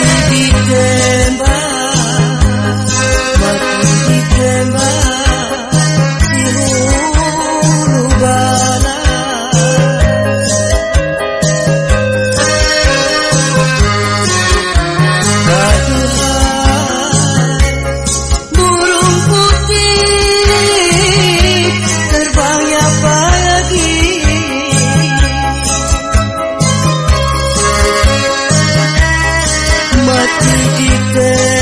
Benedicite addicted